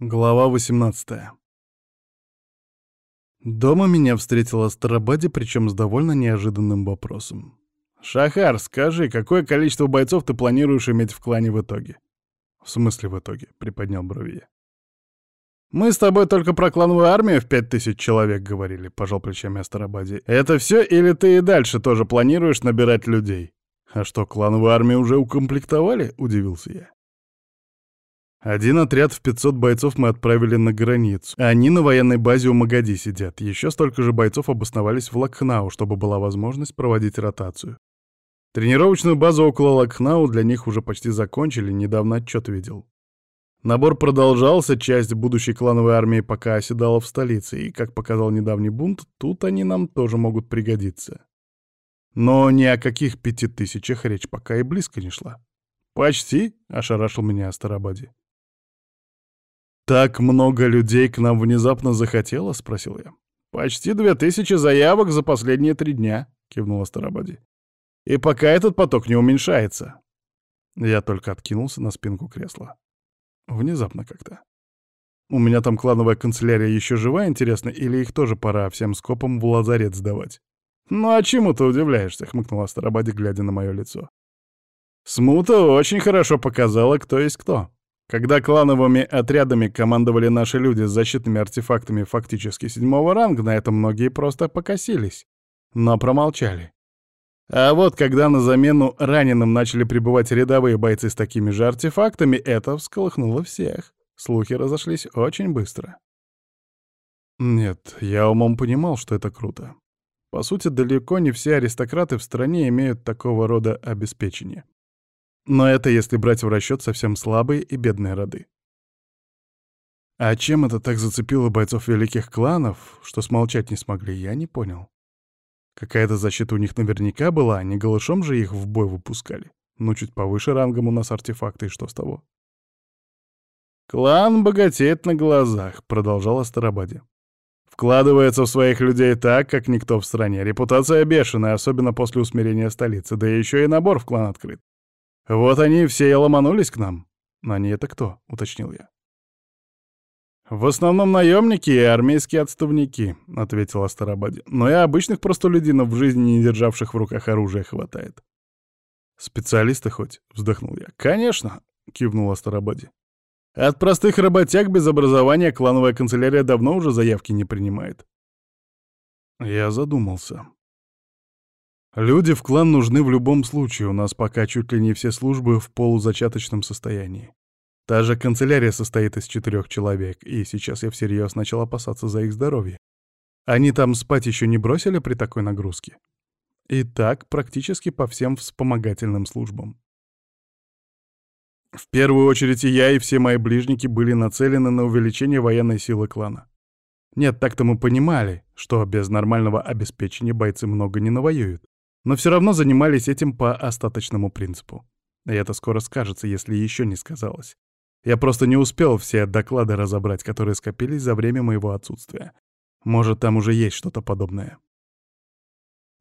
Глава 18 Дома меня встретила Старобади, причем с довольно неожиданным вопросом. «Шахар, скажи, какое количество бойцов ты планируешь иметь в клане в итоге?» «В смысле в итоге?» — приподнял брови «Мы с тобой только про клановую армию в пять тысяч человек говорили», — пожал плечами Астарабаде. «Это все или ты и дальше тоже планируешь набирать людей?» «А что, клановую армию уже укомплектовали?» — удивился я. Один отряд в 500 бойцов мы отправили на границу. Они на военной базе у Магади сидят. Еще столько же бойцов обосновались в Лакхнау, чтобы была возможность проводить ротацию. Тренировочную базу около Лакхнау для них уже почти закончили, недавно отчет видел. Набор продолжался, часть будущей клановой армии пока оседала в столице, и, как показал недавний бунт, тут они нам тоже могут пригодиться. Но ни о каких пяти тысячах речь пока и близко не шла. «Почти», — ошарашил меня Астарабаде. «Так много людей к нам внезапно захотело?» — спросил я. «Почти две тысячи заявок за последние три дня», — кивнула Старободи. «И пока этот поток не уменьшается». Я только откинулся на спинку кресла. Внезапно как-то. «У меня там клановая канцелярия еще жива, интересно, или их тоже пора всем скопом в лазарет сдавать?» «Ну а чему ты удивляешься?» — хмыкнула Старобади, глядя на мое лицо. «Смута очень хорошо показала, кто есть кто. Когда клановыми отрядами командовали наши люди с защитными артефактами фактически седьмого ранга, на это многие просто покосились, но промолчали. А вот когда на замену раненым начали прибывать рядовые бойцы с такими же артефактами, это всколыхнуло всех. Слухи разошлись очень быстро. Нет, я умом понимал, что это круто. По сути, далеко не все аристократы в стране имеют такого рода обеспечение. Но это если брать в расчет совсем слабые и бедные роды. А чем это так зацепило бойцов великих кланов, что смолчать не смогли, я не понял. Какая-то защита у них наверняка была, не голышом же их в бой выпускали. Ну, чуть повыше рангом у нас артефакты, и что с того? «Клан богатеет на глазах», — продолжала Старобади. «Вкладывается в своих людей так, как никто в стране. Репутация бешеная, особенно после усмирения столицы, да еще и набор в клан открыт. «Вот они все и ломанулись к нам». «Они это кто?» — уточнил я. «В основном наемники и армейские отставники», — ответила Старобади. «Но и обычных простолюдинов в жизни, не державших в руках оружие, хватает». «Специалисты хоть?» — вздохнул я. «Конечно», — кивнула Старобади. «От простых работяг без образования клановая канцелярия давно уже заявки не принимает». Я задумался. Люди в клан нужны в любом случае, у нас пока чуть ли не все службы в полузачаточном состоянии. Та же канцелярия состоит из четырех человек, и сейчас я всерьез начал опасаться за их здоровье. Они там спать еще не бросили при такой нагрузке? И так практически по всем вспомогательным службам. В первую очередь и я, и все мои ближники были нацелены на увеличение военной силы клана. Нет, так-то мы понимали, что без нормального обеспечения бойцы много не навоюют но все равно занимались этим по остаточному принципу. И это скоро скажется, если еще не сказалось. Я просто не успел все доклады разобрать, которые скопились за время моего отсутствия. Может, там уже есть что-то подобное.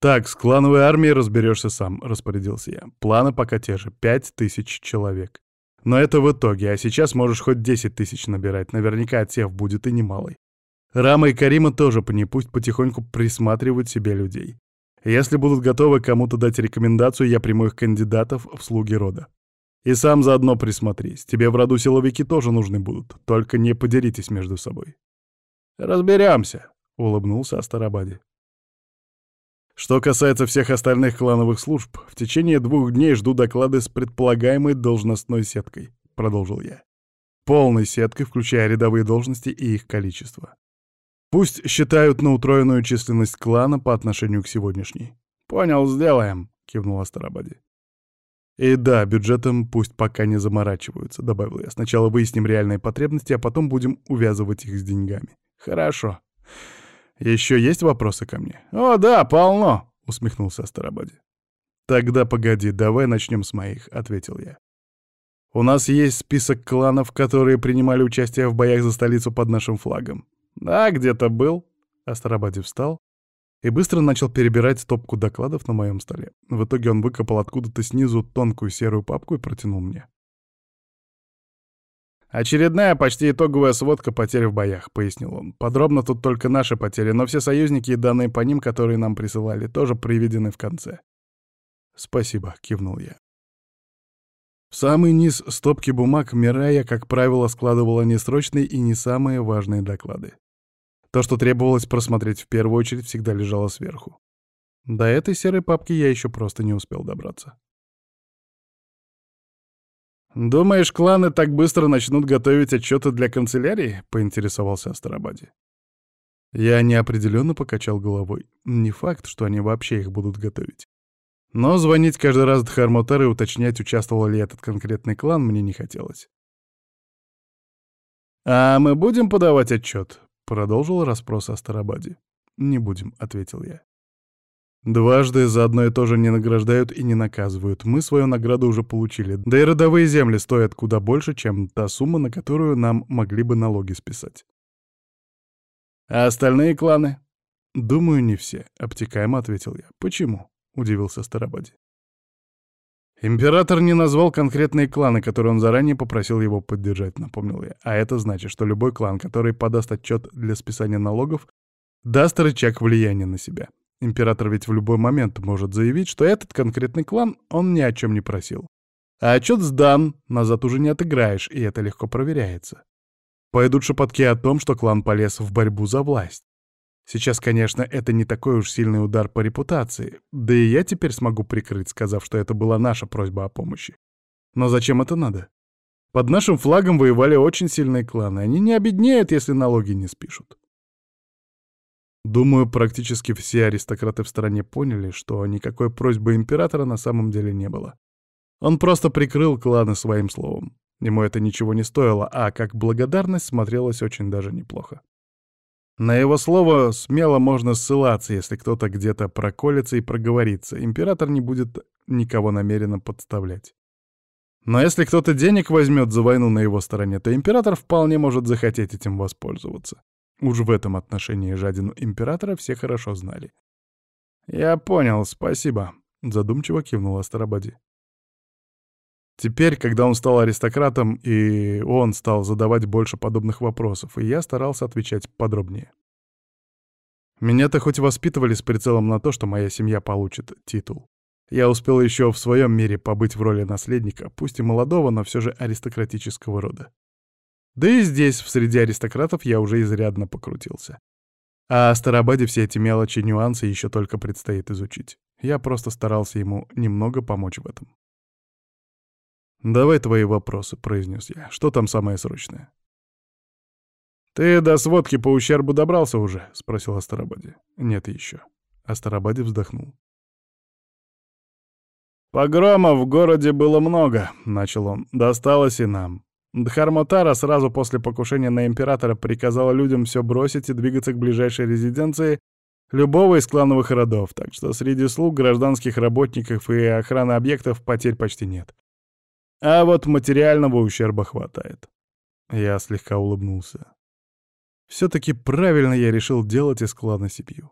«Так, с клановой армией разберешься сам», — распорядился я. «Планы пока те же — пять тысяч человек. Но это в итоге, а сейчас можешь хоть десять тысяч набирать, наверняка отсев будет и немалый. Рама и Карима тоже по пусть потихоньку присматривают себе людей. Если будут готовы кому-то дать рекомендацию, я приму их кандидатов в слуги рода. И сам заодно присмотрись. Тебе в роду силовики тоже нужны будут. Только не поделитесь между собой. Разберемся, улыбнулся Астарабаде. Что касается всех остальных клановых служб, в течение двух дней жду доклады с предполагаемой должностной сеткой, продолжил я. Полной сеткой, включая рядовые должности и их количество. Пусть считают на утроенную численность клана по отношению к сегодняшней. «Понял, сделаем», — кивнула Старобади. «И да, бюджетом пусть пока не заморачиваются», — добавил я. «Сначала выясним реальные потребности, а потом будем увязывать их с деньгами». «Хорошо. Еще есть вопросы ко мне?» «О, да, полно», — усмехнулся Старобади. «Тогда погоди, давай начнем с моих», — ответил я. «У нас есть список кланов, которые принимали участие в боях за столицу под нашим флагом. «Да, где-то был». Астарабаде встал и быстро начал перебирать стопку докладов на моем столе. В итоге он выкопал откуда-то снизу тонкую серую папку и протянул мне. «Очередная почти итоговая сводка потерь в боях», — пояснил он. «Подробно тут только наши потери, но все союзники и данные по ним, которые нам присылали, тоже приведены в конце». «Спасибо», — кивнул я. В самый низ стопки бумаг Мирая, как правило, складывала несрочные и не самые важные доклады. То, что требовалось просмотреть в первую очередь, всегда лежало сверху. До этой серой папки я еще просто не успел добраться. «Думаешь, кланы так быстро начнут готовить отчеты для канцелярии?» — поинтересовался Астарабаде. Я неопределенно покачал головой. Не факт, что они вообще их будут готовить. Но звонить каждый раз Дхармотар и уточнять, участвовал ли этот конкретный клан, мне не хотелось. «А мы будем подавать отчет?» — продолжил расспрос о Старобаде. «Не будем», — ответил я. Дважды за одно и то же не награждают и не наказывают. Мы свою награду уже получили. Да и родовые земли стоят куда больше, чем та сумма, на которую нам могли бы налоги списать. А остальные кланы? Думаю, не все, обтекаемо ответил я. Почему? Удивился Старобади. Император не назвал конкретные кланы, которые он заранее попросил его поддержать, напомнил я. А это значит, что любой клан, который подаст отчет для списания налогов, даст рычаг влияния на себя. Император ведь в любой момент может заявить, что этот конкретный клан он ни о чем не просил. А отчет сдан, назад уже не отыграешь, и это легко проверяется. Пойдут шепотки о том, что клан полез в борьбу за власть. Сейчас, конечно, это не такой уж сильный удар по репутации, да и я теперь смогу прикрыть, сказав, что это была наша просьба о помощи. Но зачем это надо? Под нашим флагом воевали очень сильные кланы, они не обеднеют, если налоги не спишут. Думаю, практически все аристократы в стране поняли, что никакой просьбы императора на самом деле не было. Он просто прикрыл кланы своим словом. Ему это ничего не стоило, а как благодарность смотрелось очень даже неплохо. На его слово смело можно ссылаться, если кто-то где-то проколется и проговорится. Император не будет никого намеренно подставлять. Но если кто-то денег возьмет за войну на его стороне, то император вполне может захотеть этим воспользоваться. Уж в этом отношении жадину императора все хорошо знали. «Я понял, спасибо», — задумчиво кивнул Астарабади. Теперь, когда он стал аристократом, и он стал задавать больше подобных вопросов, и я старался отвечать подробнее. Меня-то хоть воспитывали с прицелом на то, что моя семья получит титул. Я успел еще в своем мире побыть в роли наследника, пусть и молодого, но все же аристократического рода. Да и здесь, в среди аристократов, я уже изрядно покрутился. А о Старобаде все эти мелочи нюансы еще только предстоит изучить. Я просто старался ему немного помочь в этом. «Давай твои вопросы», — произнес я. «Что там самое срочное?» «Ты до сводки по ущербу добрался уже?» — спросил Астарабаде. «Нет еще». Астарабаде вздохнул. «Погромов в городе было много», — начал он. «Досталось и нам. Дхармотара сразу после покушения на императора приказала людям все бросить и двигаться к ближайшей резиденции любого из клановых родов, так что среди слуг, гражданских работников и охраны объектов потерь почти нет. А вот материального ущерба хватает. Я слегка улыбнулся. Все-таки правильно я решил делать из клана семью.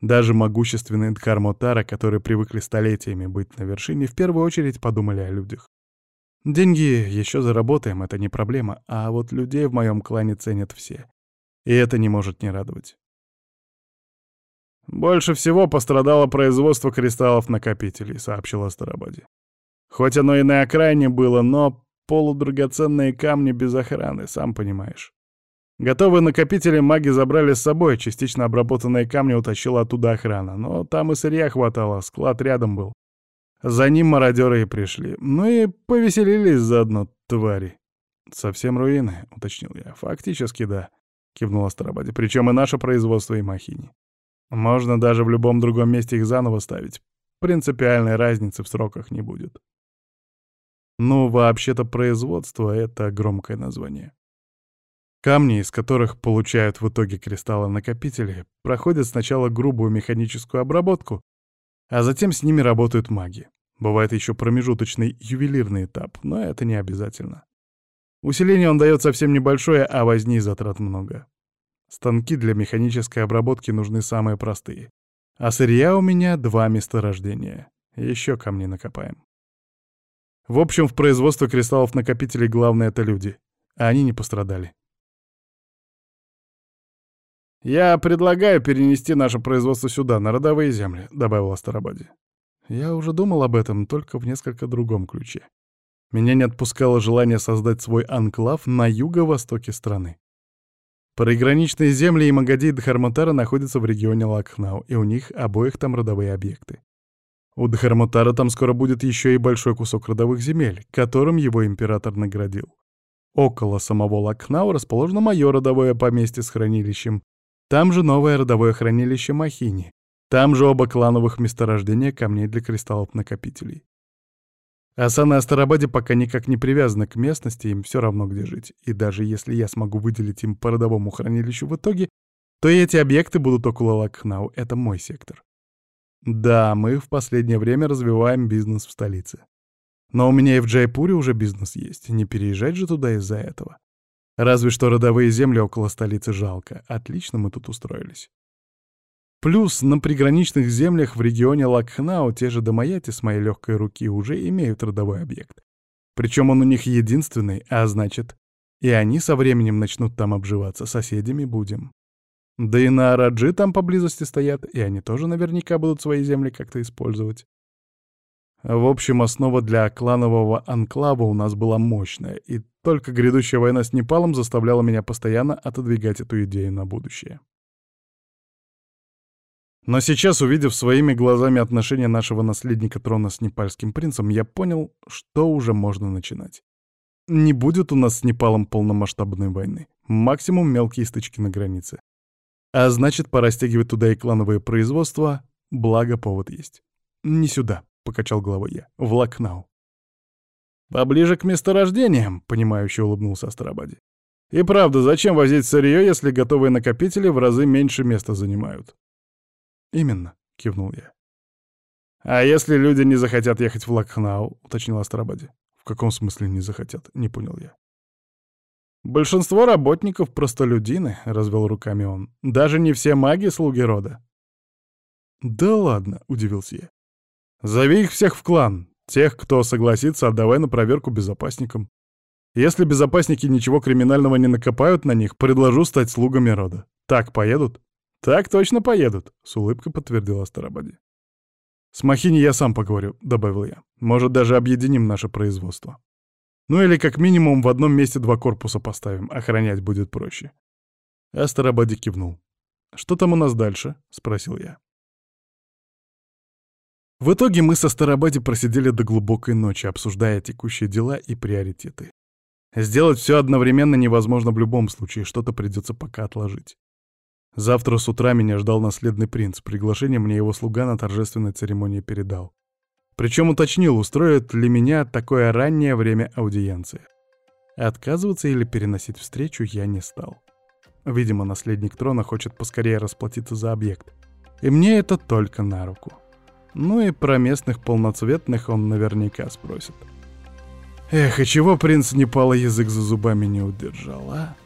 Даже могущественные Дхармотара, которые привыкли столетиями быть на вершине, в первую очередь подумали о людях. Деньги еще заработаем, это не проблема, а вот людей в моем клане ценят все. И это не может не радовать. «Больше всего пострадало производство кристаллов-накопителей», — сообщила Старобади. «Хоть оно и на окраине было, но полудрагоценные камни без охраны, сам понимаешь. Готовые накопители маги забрали с собой, частично обработанные камни утащила оттуда охрана, но там и сырья хватало, склад рядом был. За ним мародеры и пришли. Ну и повеселились заодно, твари. «Совсем руины», — уточнил я. «Фактически, да», — кивнула Старобади. «Причем и наше производство, и махини. Можно даже в любом другом месте их заново ставить. Принципиальной разницы в сроках не будет». Ну, вообще-то производство — это громкое название. Камни, из которых получают в итоге кристаллы-накопители, проходят сначала грубую механическую обработку, а затем с ними работают маги. Бывает еще промежуточный ювелирный этап, но это не обязательно. Усиление он дает совсем небольшое, а возни и затрат много. Станки для механической обработки нужны самые простые. А сырья у меня два месторождения. Еще камни накопаем. В общем, в производстве кристаллов-накопителей главное — это люди. а они не пострадали. «Я предлагаю перенести наше производство сюда, на родовые земли», — добавил Астарабаде. Я уже думал об этом, только в несколько другом ключе. Меня не отпускало желание создать свой анклав на юго-востоке страны. Приграничные земли и Магади Дхарматара находятся в регионе Лакхнау, и у них обоих там родовые объекты. У Дхарматара там скоро будет еще и большой кусок родовых земель, которым его император наградил. Около самого Лакхнау расположено мое родовое поместье с хранилищем, там же новое родовое хранилище Махини. Там же оба клановых месторождения камней для кристаллов-накопителей. Асан и Астарабаде пока никак не привязаны к местности, им все равно где жить. И даже если я смогу выделить им по родовому хранилищу в итоге, то и эти объекты будут около Лакхнау. Это мой сектор. Да, мы в последнее время развиваем бизнес в столице. Но у меня и в Джайпуре уже бизнес есть. Не переезжать же туда из-за этого. Разве что родовые земли около столицы жалко. Отлично мы тут устроились. Плюс на приграничных землях в регионе Лакхнау те же домаяти с моей легкой руки уже имеют родовой объект. Причем он у них единственный, а значит, и они со временем начнут там обживаться, соседями будем. Да и на Араджи там поблизости стоят, и они тоже наверняка будут свои земли как-то использовать. В общем, основа для кланового анклава у нас была мощная, и только грядущая война с Непалом заставляла меня постоянно отодвигать эту идею на будущее. Но сейчас, увидев своими глазами отношения нашего наследника трона с непальским принцем, я понял, что уже можно начинать. Не будет у нас с Непалом полномасштабной войны. Максимум мелкие стычки на границе. А значит, пора стягивать туда и клановые производства, благо повод есть. Не сюда. — покачал головой я. «В Лакнау». «Поближе к месторождениям», — понимающе улыбнулся Астарабаде. «И правда, зачем возить сырье, если готовые накопители в разы меньше места занимают?» «Именно», — кивнул я. «А если люди не захотят ехать в Лакхнау?» — уточнил Астарабаде. «В каком смысле не захотят?» — не понял я. «Большинство работников — простолюдины», — развел руками он. «Даже не все маги — слуги рода». «Да ладно», — удивился я. Зови их всех в клан. Тех, кто согласится, отдавай на проверку безопасникам. Если безопасники ничего криминального не накопают на них, предложу стать слугами рода. Так поедут? Так точно поедут, с улыбкой подтвердил Астарабаде. С Махини я сам поговорю, добавил я. Может, даже объединим наше производство. Ну или как минимум в одном месте два корпуса поставим, охранять будет проще. Астарабаде кивнул. «Что там у нас дальше?» — спросил я. В итоге мы со Старобади просидели до глубокой ночи, обсуждая текущие дела и приоритеты. Сделать все одновременно невозможно в любом случае, что-то придется пока отложить. Завтра с утра меня ждал наследный принц, приглашение мне его слуга на торжественной церемонии передал. Причем уточнил, устроит ли меня такое раннее время аудиенции. Отказываться или переносить встречу я не стал. Видимо, наследник трона хочет поскорее расплатиться за объект. И мне это только на руку. Ну и про местных полноцветных он наверняка спросит. Эх, и чего принц Непала язык за зубами не удержал, а?